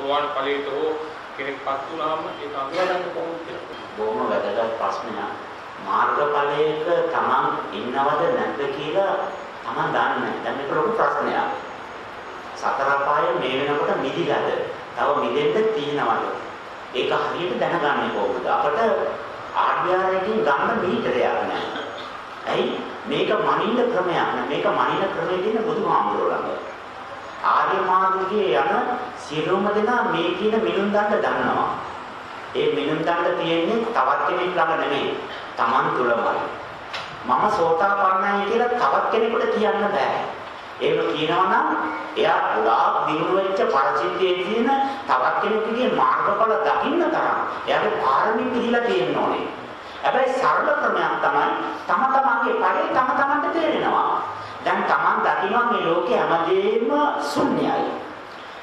සෝවාන් ඵලයට හෝ කෙනෙක්පත් වුණාම ඒක අඳුරගන්න කොහොමද කියලා. බොහොම වැදගත් ප්‍රශ්නයක්. මාර්ගඵලයක තමන් ඉන්නවද නැද්ද කියලා තමන් දන්නේ නැහැ. දැන් මේක ලොකු ප්‍රශ්නයක්. සතර පාය මේ වෙනකොට මිදිලාද? තව මිදෙන්න තියෙනවද? ඒක හරියට දැනගන්නේ කොහොමද? අපට ආර්යයන්ගෙන් ගන්න මීටරයක් නැහැ. ඇයි? මේක මනින්න ක්‍රමයක් නෑ. මේක මනින්න ක්‍රමය දෙන බුදුහාමුදුරුවෝ ළඟ. ආර්ය මාර්ගයේ යන සියලුම දෙනා මේ කියන මිනුම් දණ්ඩ දන්නවා. ඒ මිනුම් දණ්ඩ තියෙන්නේ තවත් කෙනෙක් ළඟ නෙමෙයි. Taman තුලමයි. මම සෝතාපන්නයි කියලා තවත් කෙනෙකුට කියන්න බෑ. එහෙම කියනවා නම් එයා ගොඩාක් දිනු වෙච්ච පරිචිතයේ තියෙන තවත් කෙනෙකුගේ මාර්ගඵල දකින්න තරම් එයාගේ පාරමී පිළිලා තියෙන්න ඕනේ. හැබැයි සරල ක්‍රමයක් තමයි තම තමන්ගේ ඵලේ තම තමන්ට තේරෙනවා. දැන් තමන් දකිනවා මේ ලෝකේ හැමදේම ශුන්‍යයි.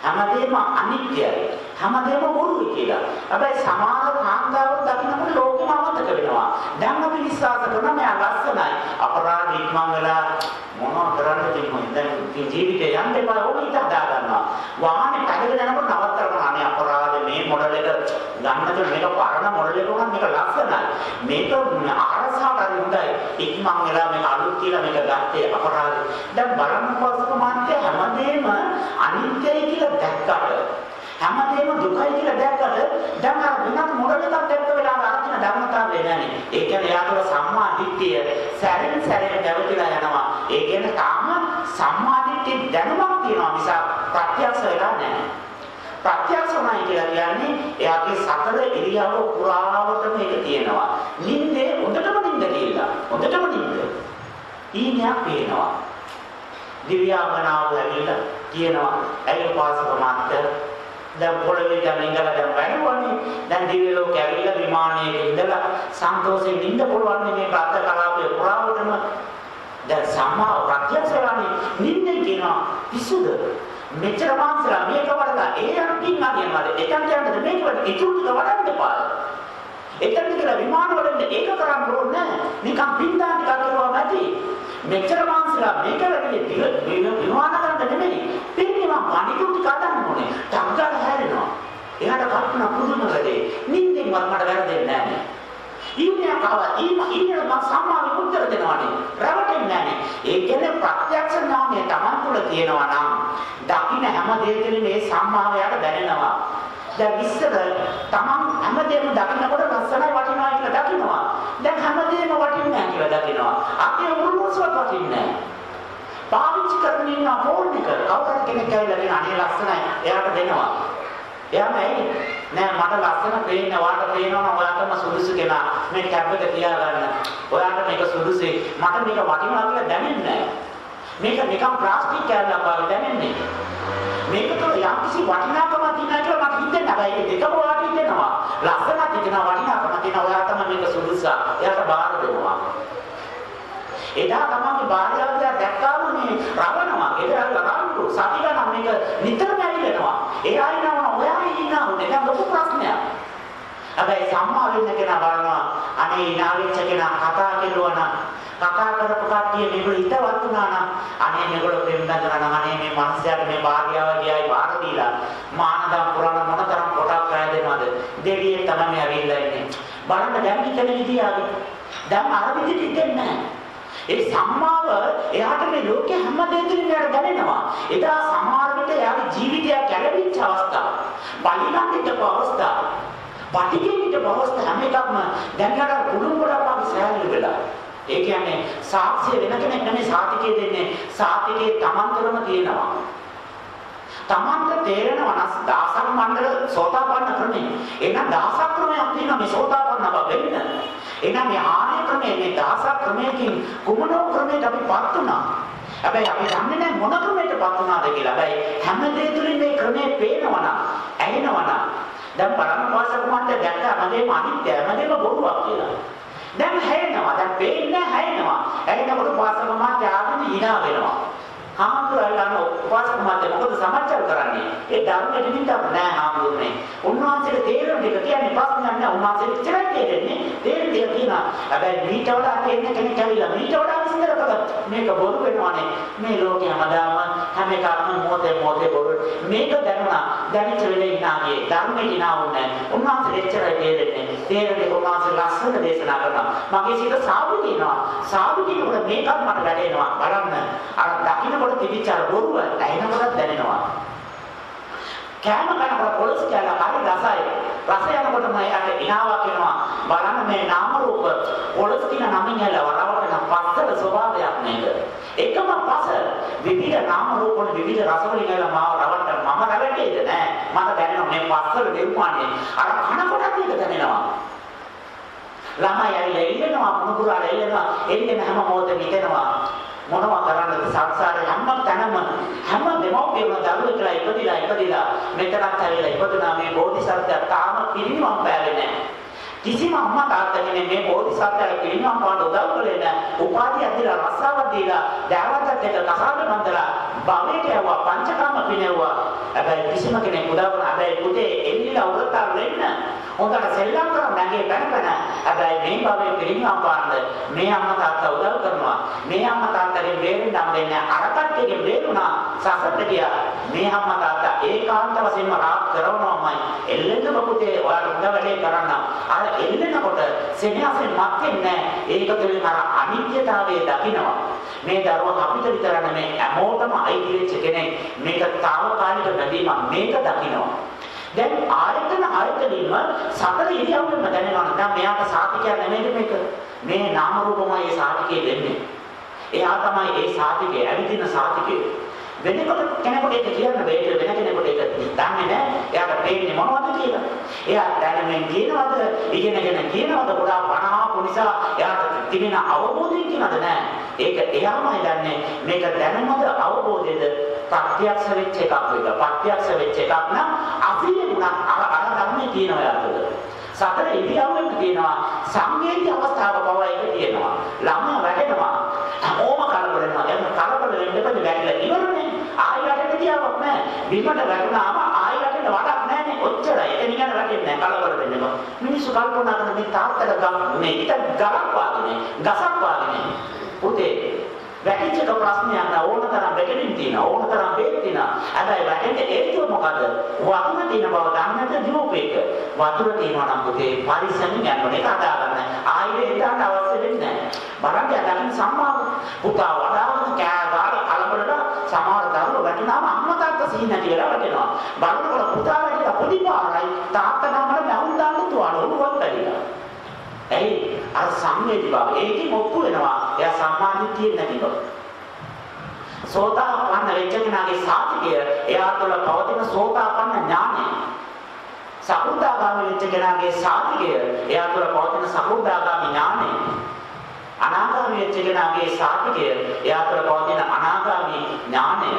හැමදේම අනිත්‍යයි. හැමදේම බොරුයි කියලා. හැබැයි සමාන කාන්තාවක් දකින්නකොට ලෝකෙම අමතක වෙනවා. දැන් අපි විශ්වාස කරනවා මෙයා ලස්සනයි. අපරාධ ඉක්මන් වෙලා මොනවා කරන්නද තියෙන්නේ? දැන් ජීවිතේ යන්න එපා ඕක හිත හදා ගන්නවා. වාහනේ පැදගෙන යනකොට නවත්තනවා. අනේ අපරාධ මේ මොඩල් එක ගන්නද මේක පරණ මොඩල් එක උනත් මේක ලස්සනයි. මේක අරසාවට හරි හොඳයි. ඉක්මන් වෙලා මේක අලුත් කියලා මේක ගත්තේ අපරාධ. දැන් බලන්න පස්සක මාත්‍ය හැමදේම අනිත්‍යයි කියලා දැක්කට හැමදේම දුකයි කියලා දැක්කට දැන් අර වෙනත් මොඩල් එකක් දැක්ක වෙලාව අරගෙන ධර්මතාවය නෑනේ. ඒ කියන්නේ යාතුල සම්මා දිට්ඨිය සැරෙන් සැරේට පැවතිලා යනවා. ඒ කියන්නේ තාම සම්මා දිට්ඨිය දැනුමක් තියෙනවා මිස ප්‍රත්‍යක්ෂ වෙලා නෑ. ප්‍රත්‍යක්ෂ වුණයි කියලා කියන්නේ එයාගේ සතර ඉරියව්ව පුරාවටම ඒක තියෙනවා. නිින්දේ හොඳටම නිින්ද කියලා. හොඳටම නිින්ද. ඊනියක් පේනවා. දිව්‍යාංගනාව ඇවිල්ලා කියනවා ඇයි පාසක මාත්‍ය දැන් පොළවේ යන ඉඳලා දැන් වැඩුවනේ. දැන් දිව්‍ය ලෝකේ ඇවිල්ලා විමානයේ ඉඳලා සන්තෝෂයෙන් ඉන්න පුළුවන් මේ ප්‍රත්‍ය කලාපයේ පුරාවටම දැන් සම්මා ප්‍රත්‍යක්ෂලානේ නින්නේ කියනවා පිසුද මෙච්චර මාංශලා මේක වඩලා ඒ අන්තිම නදියමද එතන යන්නද මේක වඩ ඉතුරු ටික වඩන්න එපා. එතන කියලා විමාන වලින් ඒක කරන්න ඕනේ නිකන් පින්දා ටිකක් කරුවා නැති. මෙච්චර මාංශලා මේක වැඩි විමාන කරන්න නෙමෙයි. පින්නේ මම අනිකුත් ටික අදන්න ඕනේ. ටංගල හැරෙනවා. එයාට කල්පනා පුදුම වැඩේ. නිින්දෙන් මට වැරදෙන්නේ නැහැ. ඊනියක් ආවා ඊම ඊනිය මම සම්මාන උත්තර දෙනවානේ රැවටෙන්නේ නැහනේ ඒ කියන්නේ ප්‍රත්‍යක්ෂ ඥානය Taman තුල තියෙනවා නම් දකින්න හැම දෙයකින්ම මේ සම්මාවයට දැනෙනවා දැන් ඉස්සර Taman හැමදේම දකින්නකොට ලස්සනයි වටිනවා කියලා දකින්නවා දැන් හැමදේම වටින්නේ නැහැ කියලා දකින්නවා අපේ උරුමසවත් වටින්නේ නැහැ පාවිච්චි කරගෙන ඉන්න ෆෝන් එක කවුරුත් කෙනෙක් ඇවිල්ලා කියන අනේ ලස්සනයි එයාට දෙනවා. එයාම ඇයි? නෑ මට ලස්සන පේන්නේ ඔයාට පේනවනම් ඔයාටම සුදුසු කෙනා මේ කැප් එක තියාගන්න. ඔයාට මේක සුදුසුයි. මට මේක වටිනවා කියලා දැනෙන්නේ මේක නිකන් ප්ලාස්ටික් කෑල්ලක් වගේ දැනෙන්නේ. මේක තුළ යම්කිසි වටිනාකමක් තියෙනවා කියලා මට හිතෙන්නේ නැහැ ඒක දෙකම ඔයාට හිතෙනවා. ලස්සනක් තියෙනවා වටිනාකමක් තියෙනවා ඔයාටම මේක සුදුසා එයාට බාර දෙනවා. එදා තමයි භාර්යාව දැක්කාම මේ රවණවා එදා රාමුරු සති ගණන් මේක නිතරම ඇවිලෙනවා එයා ඉන්නවා ඔයා ඉන්නවා ඒක ලොකු ප්‍රශ්නයක්. හැබැයි සම්මා වෙන්න කෙනා බලනවා අනේ ඉනාවෙච්ච කෙනා කතා කෙරුවා නම් කතා කරපු කට්ටිය මේගොල්ලෝ හිතවත් වුණා නම් අනේ මේගොල්ලෝ දෙන්නදන නම් අනේ මේ මිනිස්යාට මේ භාර්යාව ගියයි වාර දීලා මානදම් පුරාණ මොනතරම් කොටක් අය දෙනවද දෙවියන් තමයි ඇවිල්ලා ඉන්නේ. බලන්න දැන් හිතන විදියාවේ දැන් අර විදිහට හිතෙන්නේ නැහැ. ඒ සම්මාව එයාට මේ ලෝකේ හැම දෙයකින්ම එයාට දැනෙනවා. එදා සමහර විට එයාගේ ජීවිතය කැළඹිච්ච අවස්ථා, පරිණාමිත අවස්ථා, පටිඝිත අවස්ථා හැම එකක්ම දැන් යාට කුඩුම් ගොඩක් වගේ සෑහළු වෙලා. ඒ කියන්නේ සාක්ෂිය වෙන කෙනෙක් නෙමෙයි සාතිකය දෙන්නේ. සාතිකේ Tamanතරම තියෙනවා. තමන්ට තේරෙනවා නම් දාසක් මණ්ඩල සෝතාපන්න ක්‍රමය. එහෙනම් දාසක් ක්‍රමයක් තියෙනවා මේ සෝතාපන්න බව වෙන්න. එහෙනම් මේ ආර්ය ක්‍රමය මේ දාසක් ක්‍රමයකින් කුමනෝ ක්‍රමයට අපිපත් වුණා. හැබැයි අපි දන්නේ නැහැ මොන ක්‍රමයකටපත් වුණාද කියලා. හැබැයි හැම දෙය තුලින් මේ ක්‍රමය පේනවා නම්, ඇහෙනවා නම් දැන් බලන්න වාසක මණ්ඩල දැක්ක හැමදේම අනිත්‍ය හැමදේම බොරුවක් කියලා. දැන් හැයෙනවා. දැන් පේන්නේ හැයෙනවා. හැයෙනකොට වාසක මණ්ඩල ආගෙන hina වෙනවා. හාමුදුරුවෝ උපාසක මාත්‍ය මොකද සමච්චල් කරන්නේ? ඒ ධර්මයට නිදක් නෑ හාමුදුරනේ. උන්වහන්සේට තේරෙන ටික කියන්නේ ප්‍රශ්නයක් නෑ. උන්වහන්සේට ඉච්චරයි තේරෙන්නේ. තේරෙන ටික කියනවා. හැබැයි මීට වඩා තේරෙන කෙනෙක් ඇවිල්ලා මීට වඩා විස්තර කළා. මේක බොරු වෙනවානේ. මේ ලෝකේ හැමදාම හැම එකක්ම මොහොතේ මොහොතේ බොරු. මේක දැනුණා. දැනෙච්ච වෙලේ ඉනාගේ ධර්මෙට ඉනාවුන්නේ. උන්වහන්සේට එච්චරයි තේරෙන්නේ. තේරෙන්නේ උන්වහන්සේ ලස්සන දේශනා කරනවා. මගේ සිත සාදු කියනවා. සාදු කියනකොට මේකත් මට වැටෙනවා. බලන්න. අර දකින්නකොට තිබිච්ච අර බොරුව ඇහෙනකොට දැනෙනවා. කෑම කනකොට පොළොස් කියලා හරි රසයි. රස යනකොට මම යට ඉනාවක් එනවා. බලන්න මේ නාම රූප පොළොස් කියන නමින් ඇල වරවටන පස්සල ස්වභාවයක් මේක. එකම පස විවිධ නාම රූප වල විවිධ රස වලින් ඇල මාව රවට්ටන මම රැවටේද නෑ. මට දැනෙනවා මේ පස්සල නිර්මාණය. අර කනකොටත් මේක දැනෙනවා. ළමයි ඇවිල්ලා ඉල්ලනවා මුණුපුරාලා ඉල්ලනවා එන්නේ හැම මොහොතෙම හිතෙනවා මොනවා කරන්නද? සංසාරේ හැම තැනම හැම දෙමෝපියම දරුවෙක් කියලා ඉපදිලා ඉපදිලා මෙතනත් ඇවිල්ලා ඉපදුනා. මේ බෝධිසත්වයා තාම පිරිනිවන් පෑවේ නැහැ. කිසිම අම්මා තාත්තා කෙනෙක් මේ බෝධිසත්වයා පිරිනිවන් පාන්න උදව් කළේ නැහැ. උපාධිය ඇදලා රස්සාවක් දීලා දෑවතත් එක කසාද බඳලා භවයට යවුවා පංචකාම පිනෙව්වා. හැබැයි කිසිම කෙනෙක් උදව් කරන හැබැයි පුතේ එල්ලිලා උරතල් වෙන්න හොඳට සෙල්ලම් කරන නැගේ පැනපැන හැබැයි මේ භවයේ පිරිනිවන් පාන්න මේ අම්මා තාත්තා උදව් කරනවා. මේ අම්මා තාත්තගෙන් බේරෙන්න නම් දෙන්නේ අර කට්ටියගෙන් බේරුණා. සසරට ගියා මේ අම්මා තාත්තා ඒකාන්ත වශයෙන්ම රාත් කරනවාමයි එල්ලෙන්න පුතේ ඔයාලට උදව් වැඩේ කරන්න. අර එල්ලෙනකොට සෙනෙහසෙන් මත්ෙන්නේ ඒක තුළින් අර අනිත්‍යතාවය දකිනවා. මේ දරුවා අපිට විතර නෙමෙයි හැමෝටම අයිති වෙච්ච කෙනෙක්. මේක తాවකාලික බැඳීමක්. මේක දකිනවා. දැන් ආයතන ආයතනින්ම සතර ඉරියව්වෙම දැනෙනවා. දැන් මෙයාට සාතිකයක් නෙමෙයි මේක. මේ නාම රූපමයි ඒ සාතිකය දෙන්නේ. එයා තමයි ඒ සාතිකය, ඇවිදින සාතිකය. වෙනකොට කෙනෙකුට ඒක කියන්න බෑ වෙන කෙනෙකුට ඒක දන්නේ නැහැ. එයාට පේන්නේ මොනවද කියලා. එයා දැනෙමින් කියනවද, ඉගෙනගෙන කියනවද ගොඩාක් බණාපු නිසා එයාට තිබෙන අවබෝධය කියනද නැහැ. ඒක එයාමයි දන්නේ. මේක දැනුමද අවබෝධයද ප්‍රත්‍යක්ෂ වෙච්ච එකක් වේද. ප්‍රත්‍යක්ෂ වෙච්ච එකක් නම් අසීරුණක් අර අර ධර්මයේ තියෙනවා යාතුල. සතර ඉරියව්වෙම තියෙනවා සංවේදී අවස්ථාව බව එක තියෙනවා. ළමයා වැටෙනවා. හැමෝම කලබල වෙනවා. එන්න කලබල වෙන්න එපා වැටලා ඉවරනේ. ආයෙ වැටෙන්න තියාවක් නැහැ. බිමට වැටුණාම ආයෙ වැටෙන්න වඩක් නැහැනේ. ඔච්චරයි. ඒක නිකන් වැටෙන්නේ නැහැ. කලබල වෙන්න එපා. මිනිස්සු කල්පනා කරන මේ තාත්තට ගම් මේ ඉත ගලක් වාගේ ගසක් වාගේ පුතේ වැටිච්ච එක ප්‍රශ්නයක් නෑ ඕන තරම් වැටෙන්න තියෙනවා ඕන තරම් බේත් තියෙනවා. හැබැයි වැටෙන්න හේතුව මොකද වතුර තියෙන බව දන්නට දියුපේක වතුර තියෙනවා නම් පුතේ පරිස්සමෙන් යන්න ඒක අදා ගන්න ආයෙත් හිතන්න අවශ්‍ය වෙන්නේ නෑ බලන්න යකින් සම්මාව පුතා වඩාගෙන කෑ ගාලා කලබලට සමහර දරුවෝ වැටුනාම අම්මා තාත්තා සීන නැති වෙලා වැටෙනවා. බලනකොට පුතා වැටිලා පොඩි පාරයි තාත්තා නම්මල නැවුම් දාන්න තුවාල ඔළුවක් ඇවිල්ලා. ඇයි? අර සංවේදී බව. ඒකෙම ඔප්පු වෙනවා. එයා සම්මාදිටියේ නැති බව සෝතාපන්න වෙච්ච කෙනාගේ සාතිකය එයා තුළ පවතින සෝතාපන්න ඥානය. සකු르දාගාමී වෙච්ච කෙනාගේ සාතිකය එයා තුළ පවතින සකු르දාගාමී ඥානය. අනාගාමී වෙච්ච කෙනාගේ සාතිකය එයා තුළ පවතින අනාගාමී ඥානය.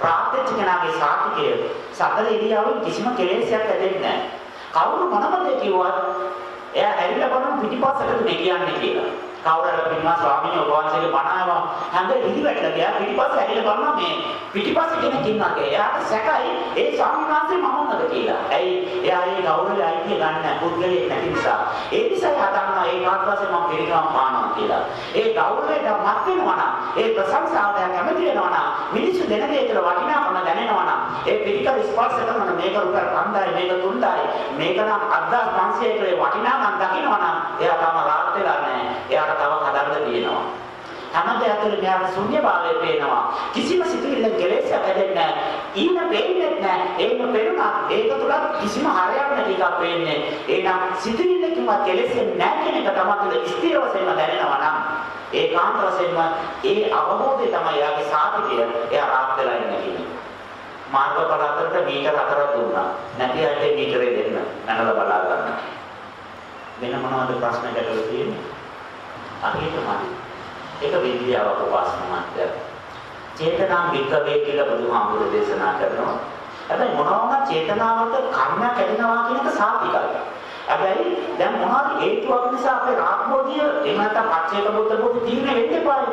ප්‍රාප්තච්ච කෙනාගේ සාතිකය සතර ඉරියව්වෙන් කිසිම කෙලෙසයක් ඇදෙන්නේ නැහැ. කවුරු මොනම දෙයක් කිව්වත් එයා ඇවිල්ලා බලන පිටිපස්සට මේ කියන්නේ කියලා. කවුරුහරි පින්වත් ස්වාමීන් වහන්සේගේ බණ ආවා. හඳ ඉදි වැටලා ගියා පිටිපස්ස ඇවිල්ලා බලනවා මේ පිටිපස්ස කෙනෙක් ඉන්නවා කියලා. එයාට සැකයි ඒ ස්වාමීන් වහන්සේ මමමද කියලා. ඇයි? එයා ඒ ගෞරවය අයිතිය ගන්න පුද්ගලයෙක් නැති නිසා. ඒ නිසා හදන්නා ඒ කාර්යපස්සේ මම පිළිගම් පානවා කියලා. ඒ ගෞරවයට මත් වෙනවා නම් ඒ ප්‍රශංසාවට කැමති වෙනවා නම් මිනිස්සු දෙන දේ කියලා වටිනාකම දැනෙනවා නම් ඒ පිළිකර ස්පර්ශ කරනවා මේක රුපියල් 5000යි මේක 300යි මේක නම් 1500 කියලා වටිනාකම් දකිනවා නම් එයා තම රාත් වෙලා නැහැ. එයාට තව හදන්න තියෙනවා. හැම දෙයක් තුළ මෙයාට ශුන්‍යභාවය පේනවා. කිසිම සිතුවිල්ලක් කෙලෙසක් හැදෙන්නේ නැහැ. ඊන පේන්නේ නැහැ. ඒක පේනවා. ඒක තුළ කිසිම හරයක් නැති එකක් පේන්නේ. එහෙනම් සිතුවිල්ලකින්වත් කෙලෙසෙන්නේ නැහැ කියන එක තමයි තුළ ස්ථිර වශයෙන්ම දැනෙනවා නම් ඒකාන්ත වශයෙන්ම ඒ අවබෝධය තමයි එයාගේ සාධකය. එයා රාත් වෙලා ඉන්නේ කියන්නේ. මාර්ගඵල අතරට මීටර හතරක් දුන්නා. නැති අයට මීටරේ දෙන්න. නැනලා බලා ගන්න. වෙන මොනවද ප්‍රශ්න ගැටලු තියෙන්නේ? අහිතමයි. ඒක විද්‍යාවක් උපාසන මාත්‍ය. චේතනා වික්‍රවේ කියලා බුදුහාමුදුරේ දේශනා කරනවා. හැබැයි මොනවා වුණත් චේතනාවට කර්මයක් ඇතිවෙනවා කියන එක සාතිකයි. හැබැයි දැන් මොනවාරි හේතුවක් නිසා අපේ රාග්බෝධිය එහෙම නැත්නම් පච්චේක බුද්ධ බෝධි තීරණය වෙන්න එපායි.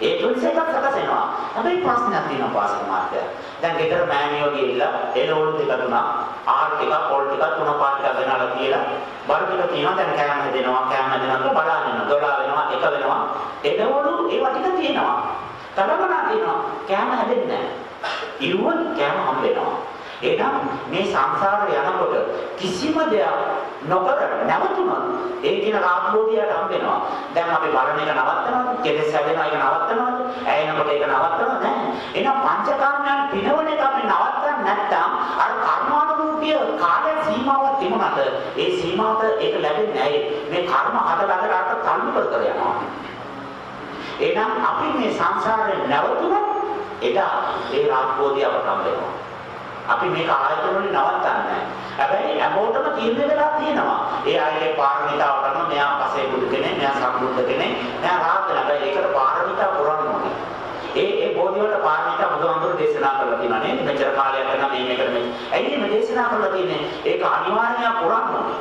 ඒ ටූල්ස් එකක් සකස් වෙනවා. හැබැයි ප්‍රශ්නයක් තියෙනවා පාසක මාත්‍යා. දැන් ගෙදර මෑණියෝ ගිහිල්ලා එළවලු දෙක තුනක් ආහාර ටිකක් පොල් ටිකක් තුන පාට ටිකක් ගෙනල්ලා කියලා බඩ ටික තියෙනවා. දැන් කෑම හැදෙනවා. කෑම හැදෙනවා කියලා බලන්න 12 වෙනවා. 1 වෙනවා. එළවලු ඒවා ටික තියෙනවා. කලබල තියෙනවා. කෑම හැදෙන්නේ නැහැ. ඉරුවන් කෑම හම්බ වෙනවා. එහෙනම් මේ සංසාරේ යනකොට කිසිම දෙයක් නොකර නැවතුනොත් ඒ කියන රාගෝධියට හම්බ වෙනවා. දැන් අපි බලන එක නවත්තනවද? කෙලෙස් හැදෙනවා ඒක නවත්තනවද? ඇයෙනකොට ඒක නවත්තනවද? නැහැ. එහෙනම් පංචකාමයන් පිනවන එක අපි නවත්තන්නේ නැත්නම් අර කර්මානුරූපී කාලය සීමාවක් තිබුණාට ඒ සීමාවට ඒක ලැබෙන්නේ නැහැ. මේ කර්ම හදලාට තල්ලු කර කර යනවා. එහෙනම් අපි මේ සංසාරේ නැවතුනොත් එදා ඒ රාගෝධිය අපට හම්බ වෙනවා. අපි මේක ආයතන වලින් නවත්තන්නේ නැහැ. හැබැයි හැමෝටම තීරණය වෙලා තියෙනවා. ඒ අයගේ පාරමිතාව කරනවා මෙයා පසේ බුදු කෙනෙක්, මෙයා සම්බුද්ධ කෙනෙක්, මෙයා රාහත. හැබැයි ඒකට පාරමිතා පුරන්න ඕනේ. ඒ ඒ බෝධි වල පාරමිතා බුදුහාමුදුරු දේශනා කරලා තියෙනවා නේද? මෙච්චර කාලයක් කරන මේ මේකට මේ. ඇයි මේ දේශනා කරලා තියෙන්නේ? ඒක අනිවාර්යයෙන් පුරන්න ඕනේ.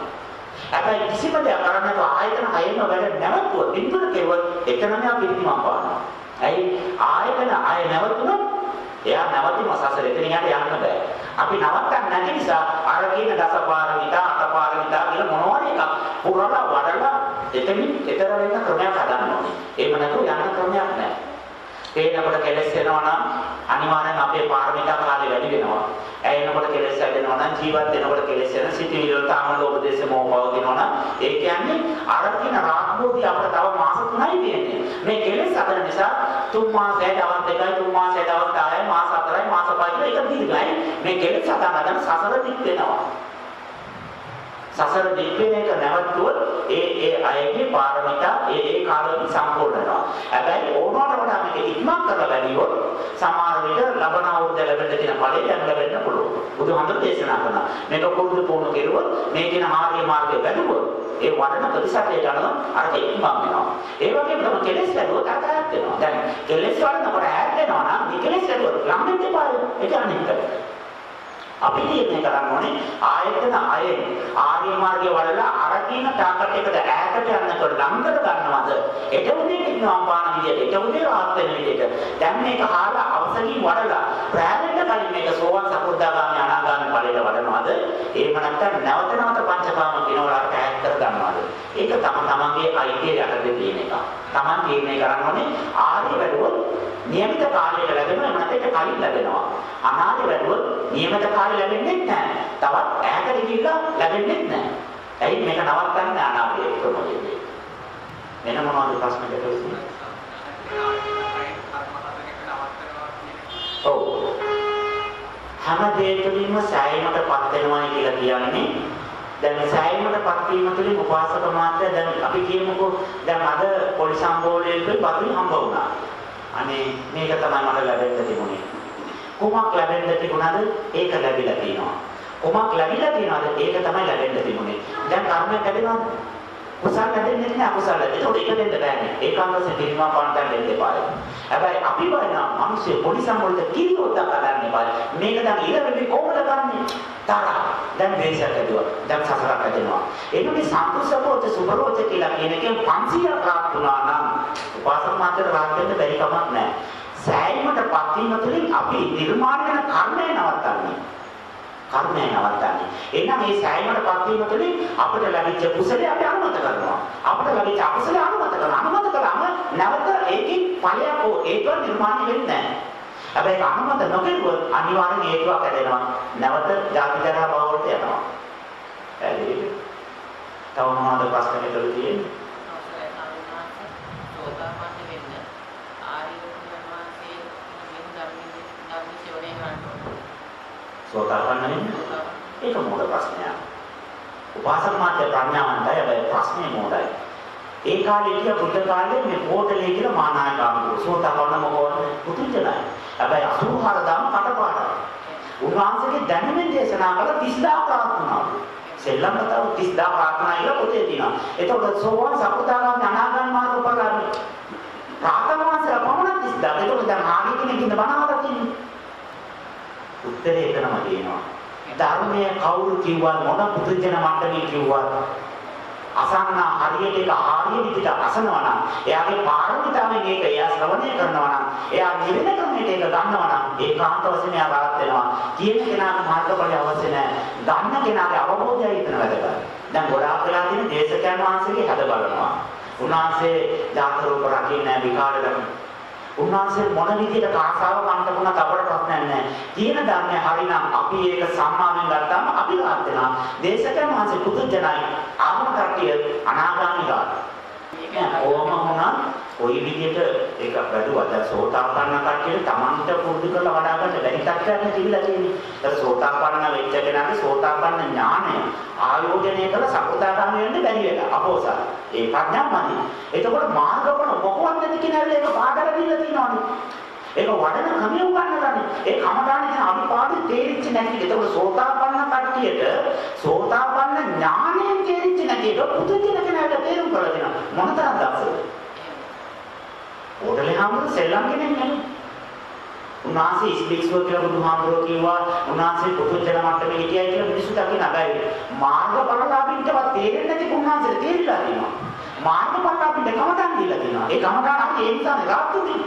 හැබැයි කිසිම දෙයක් කරන්නේ නැතුව ආයතන හයෙම වැඩ නැවතුව බින්දුර කෙරුවොත් එතනම පිළිතිමක් පානවා. ඇයි ආයතන ආය නැවතුනොත් එයා නැවතිම සසර එතන යට යන්න බෑ. අපි නවත්තන්නේ නැති නිසා අර කියන දසපාරමිතා අටපාරමිතා කියලා මොනවා එකක් පුරලා වඩලා එතනින් ඊතර වෙන ක්‍රමයක් හදන්න ඕනේ. එහෙම නැතුව යන්න ක්‍රමයක් නැහැ. තේනකොට කෙලස් වෙනවා නම් අනිවාර්යෙන් අපේ පාරමිතා කාලේ වැඩි වෙනවා. ඇයෙනකොට කෙලස් හැදෙනවා නම් ජීවත් වෙනකොට කෙලස් වෙන සිටිවිලි වල තාම ලෝභ දේශ මොහ පවතිනවා නම් ඒ කියන්නේ අර කියන රාගෝදී අපිට තව මාස 3යි තියෙන්නේ. මේ කෙලස් හදන නිසා තුන් මාසයයි දවස් දෙකයි තුන් මාසයයි දවස් 10යි මාස 4යි මාස 5යි ඒක දීර්ඝයි. මේ කෙලස් හදන හදන සසර දික් වෙනවා. සසර දික් වෙන එක නැවතුවොත් ඒ ඒ අයගේ පාරමිතා ඒ ඒ කාලෙදි සම්පූර්ණ වෙනවා. හැබැයි ඕනවට වඩා මේක ඉක්මන් කරලා බැලියොත් සමහර විට ලබන අවුරුද්ද ලැබෙන්න තියෙන ඵලෙ දැන් ලැබෙන්න පුළුවන්. බුදුහාමුදුර දේශනා කරනවා. මේක පුරුදු පුහුණු කෙරුවොත් මේ කියන ආර්ය මාර්ගය වැඩුවොත් ඒ වඩන ප්‍රතිශතයට අනුව අර ඉක්මන් වෙනවා. ඒ වගේම තමයි කෙලෙස් වැඩුවොත් අතහැරෙන්න වෙනවා. දැන් කෙලෙස් වඩනකොට ඈත් වෙනවා නම් මේ කෙලෙස් වැඩුවොත් ළඟින් එපා. ඒක අනිත් එක. අපි තීරණය කරන්න ඕනේ ආයතන අයෙන් ආර්ය මාර්ගය වඩලා අර කියන ටාගට් එකට ඈතට යනකොට ළඟට ගන්නවද එට උදේ ඉන්නවා පාන විදියට එට උදේ රාත් වෙන විදියට දැන් මේක හාලා අවසකින් වඩලා ප්‍රෑවෙන්න කලින් මේක සෝවන් සකෘදාගාමි අනාගාමි ඵලයට වඩනවද එහෙම නැත්නම් නැවත නැවත පංචකාම කිනවලට ඈත් කර ගන්නවද ඒක තම තමන්ගේ අයිතිය යටතේ තියෙන එක තමන් තීරණය කරන්න ඕනේ ආර්ය වැඩුවොත් નિયમિત කාලයකට ලැබෙනවා එහෙම නැත්නම් ඒක කලින් ලැබෙනවා අනාර්ය වැඩුවොත් નિયમિત කාලය ලැබෙන්නේ නැහැ තවත් ඈතට ගිහිල්ලා ලැබෙන්නේ නැහැ ඇයි මේක නවත්තන්න අනාර්ය ප්‍රමෝදයේ වෙන මොනවද ප්‍රශ්න දෙකක් ඔව් හැම දෙයකින්ම සෑයීමටපත් වෙනවා කියලා කියන්නේ දැන් සෑයීමටපත් වීම තුළින් උපාසක මාත්‍ය දැන් අපි කියමුකෝ දැන් අද පොලි සම්බෝලයේ පතුරු හම්බ වුණා. අනේ මේක තමයි මට ලැබෙන්න තිබුණේ. කුමක් ලැබෙන්න තිබුණාද? ඒක ලැබිලා තියෙනවා. කුමක් ලැබිලා තියෙනවද? ඒක තමයි ලැබෙන්න තිබුණේ. දැන් කර්මයක් ලැබෙනවද? කුසල ලැබෙන්නේ නැහැ අකුසල. ඒකට ඒක දෙන්න බෑනේ. ඒකාන්තයෙන් පිරිමා පාන්ටන් දෙන්න එපායි. හැබැයි අපි බලනවා මිනිස්සු පොලිසම් වලට කිරියොත් ගන්න එපායි. මේක දැන් ඊළඟට කොහොමද ගන්නෙ? තරහ. දැන් දේශයක් ඇදුවා. දැන් සසරක් ඇදෙනවා. ඒක මේ සම්පූර්ණෝච සුබරෝච කියලා කියන එකෙන් 500ක් රාත් වුණා නම් උපාසක මාත්‍ර රාත් වෙන්න බැරි කමක් නැහැ. සෑයීමටපත් වීම තුළින් අපි නිර්මාණය වෙන කර්මය නවත්තන්නේ. කර්මය නවත්තන්නේ. එහෙනම් මේ සෑයීමටපත් වීම තුළින් අපිට ලැබිච්ච කුසලයේ අපි අනුමත කරනවා. අපිට ලැබිච්ච අකුසලය අනුමත කරනවා. අනුමත කළාම නැවත ඒකෙන් ඵලයක් හෝ ඒක නිර්මාණය වෙන්නේ නැහැ. හැබැයි අනුමත නොකරුවොත් අනිවාර්යෙන් හේතුවක් ඇදෙනවා. නැවත ජාති ජරා භව වලට යනවා. පැහැදිලිද? තව මොනවද ප්‍රශ්න මෙතන තියෙන්නේ? සෝතාපන්න වෙන්නේ? ඒක මොකද ප්‍රශ්නයක්? උපාසක මාත්‍ය ප්‍රඥාවන්තයි හැබැයි ප්‍රශ්නේ මොකදයි? ඒ කාලේ කිය බුද්ධ කාලේ මේ පොටලේ කියලා මානායකාමු සෝතාපන්න මොකවද? පුදුජනයි. හැබැයි 84 දාම කටපාඩම්. උන්වහන්සේගේ දැනුමින් දේශනා කළ 30000 ප්‍රාර්ථනා. සෙල්ලම් කතාව 30000 ප්‍රාර්ථනා කියලා පොතේ තියෙනවා. එතකොට සෝවාන් සකෘදාගාමී අනාගාමී මාර්ග උපකාරී. ප්‍රාර්ථනා වහන්සේලා පමණ 30000. එතකොට දැන් ආගේ කෙනෙක් ඉන්න බණවලා තියෙන්නේ. උත්තරේ එතනම තියෙනවා. ධර්මය කවුරු කිව්වත් මොන පුදුජන මණ්ඩලී කිව්වත් අසන්න හරියට ඒක ආර්ය විදිහට අසනවා නම් එයාගේ පාරමිතාවෙන් ඒක එයා ශ්‍රවණය කරනවා නම් එයා නිවෙන ක්‍රමයට ඒක ගන්නවා නම් ඒකාන්ත වශයෙන් එයා රාහත් වෙනවා. කියන කෙනාට මාර්ගඵලය අවශ්‍ය නැහැ. ගන්න කෙනාගේ අවබෝධයයි එතන වැදගත්. දැන් ගොඩාක් වෙලා තියෙන දේශකයන් වහන්සේගේ හද බලනවා. උන්වහන්සේ ජාතක රූප රකින්නේ විකාර ධර්ම උන්වහන්සේ මොන විදිහට කාසාව කන්ටුණත් අපට ප්‍රශ්නයක් නැහැ. තියෙන ධර්මය හරිනම් අපි ඒක සම්මානෙන් ගත්තාම අපි rahat වෙනවා. දේශකයන් වහන්සේ පුදුජනයි ආගම කට්ටිය අනාගාමී rahat. ඒක ඕම වුණා කොයි විදිහට ඒක බැලුවා දැන් සෝතාපන්න කට්ටියට Tamanට පුරුදු කරලා වඩා ගන්න බැරි තත්ත්වයක් තිබිලා තියෙන්නේ. දැන් සෝතාපන්න වෙච්ච කෙනාගේ සෝතාපන්න ඥානය ආයෝජනය කළ සකෘදාගාමී වෙන්න බැරි වෙලා අපෝසත්. ඒ ප්‍රඥාමදි. එතකොට මාර්ගඵල මොකවත් නැති කෙනාට ඒක පාඩලා දීලා තියෙනවානේ. ඒක වඩන ක්‍රමය උගන්වලානේ. ඒ කමදාන කියන අවිපාඩු තේරිච්ච නැති. එතකොට සෝතාපන්න කට්ටියට සෝතාපන්න ඥානයෙන් තේරිච්ච නැති එක පුදුජන කෙනාට තේරුම් කරලා දෙනවා. මොනතරම් දක්ෂද? ඕඩලේ හැමෝම සෙල්ලම් කෙනෙක් නෙමෙයි. උන්වහන්සේ ඉස්පික්ස්ව කියලා බුදුහාමුදුරුවෝ කිව්වා උන්වහන්සේ පුදුජන මට්ටමේ හිටියයි කියලා මිනිස්සු දකින්න අගයි. මාර්ගඵලලාභීන්ටවත් තේරෙන්නේ නැති උන්වහන්සේට තේරිලා තියෙනවා. මාර්ගඵලලාභීන්ට කමටන් දීලා තියෙනවා. ඒ කමටන් අපි ඒ නිසා නෙලාත්තුනේ.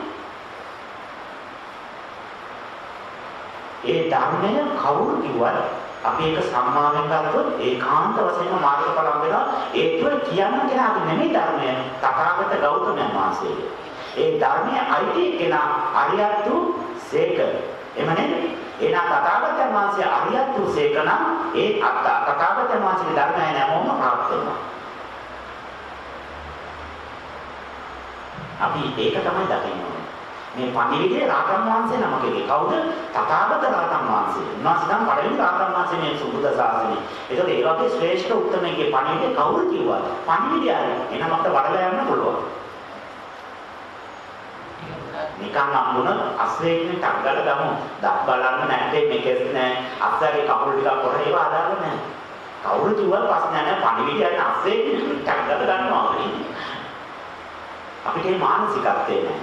ඒ ධර්මය කවුරු කිව්වත් අපි ඒක සම්මාවෙන් ගත්තොත් ඒකාන්ත වශයෙන්ම මාර්ගඵල වෙනවා. ඒකව කියන්න කෙනාගේ නෙමෙයි ධර්මය. තථාගත ගෞතමයන් වහන්සේගේ. ඒ ධර්මයේ අයිති කෙනා අරියත්තු සේක. එමනේ එනා තථාගතයන් වහන්සේ අරියත්තු සේක නම් ඒ තථාගතයන් වහන්සේගේ ධර්මය නැමොම ප්‍රාප්ත වෙනවා. අපි ඒක තමයි දකින්නේ. මේ පණිවිඩේ රාතන් වහන්සේ නමකගේ කවුද? තථාගත රාතන් වහන්සේ. උන්වහන්සේ තමයි පළවෙනි රාතන් වහන්සේ මේ සුබුද්ධ ශාසනය. ඒකද ඒ වගේ ශ්‍රේෂ්ඨ උත්තරමයේ පණිවිඩේ කවුරු කිව්වා? පණිවිඩය හරි. එහෙනම් අපිට වඩලා යන්න පුළුවන්. නිකන් අම්මුණ අස්වේගනේ ටග්ගල ගමු. දත් බලන්න නැත්තේ මේකෙත් නෑ. අස්සගේ කකුල් ටිකක් පොර ඒවා අදාළ නෑ. කවුරු කිව්වත් ප්‍රශ්න නෑ. පණිවිඩය හරි අස්වේගනේ ටග්ගල ගන්නවා. අපිට මේ මානසිකත්වේ නෑ.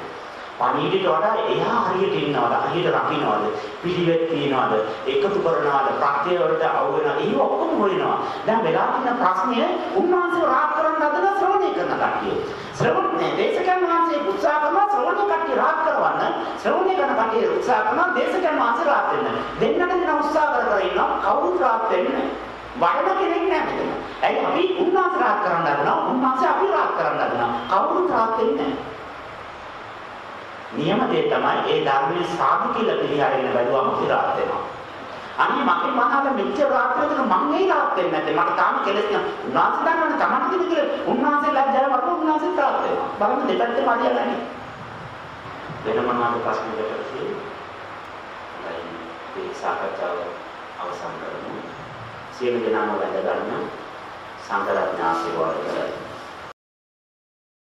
පණීඩට වඩා එහා හරියට ඉන්නවද හරියට රකින්නවද පිළිවෙත් තියනවද එකතු කරනවද ප්‍රත්‍ය වලට අවු වෙනවද ඒව ඔක්කොම හොයනවා දැන් වෙලා තියෙන ප්‍රශ්නය උන්වහන්සේ රාත් කරන්න හදන ශ්‍රවණය කරන කට්ටිය ශ්‍රවණය දේශකයන් වහන්සේ උත්සාහ කරනවා ශ්‍රවණය කට්ටිය රාත් කරවන්න ශ්‍රවණය කරන කට්ටිය උත්සාහ කරනවා දේශකයන් වහන්සේ රාත් වෙන්න දෙන්නට දෙන උත්සාහ කර කර ඉන්නවා කවුරුත් රාත් වෙන්නේ වඩන කෙනෙක් නෑ මෙතන. ඇයි අපි උන්වහන්සේ රාත් කරන්න හදනවා උන්වහන්සේ අපි රාත් කරන්න හදනවා කවුරුත් රාත් වෙන්නේ නෑ. නියම දේ තමයි ඒ ධර්මයේ සාදු කියලා පිළිහරගෙන බැලුවම ඉරාත් වෙනවා. අනේ මගේ මහාල මෙච්චර රාත් වෙනකන් මං ඒ රාත් වෙන්නේ නැත්තේ මට තාම කෙලස් නෑ. උන්වහන්සේ දන්නවනේ තමන්ට දෙන කියලා උන්වහන්සේ ලැජ්ජාව වගේ උන්වහන්සේ රාත් වෙනවා. බලන්න දෙපැත්තේ මාරියා නැහැ. වෙන මොනවද ප්‍රශ්න දෙකක් තියෙන්නේ? මේ සාකච්ඡාව අවසන් කරමු. සියලු දෙනාම වැඳ ගන්න සංඝරත්න ආශිර්වාද කරගන්න.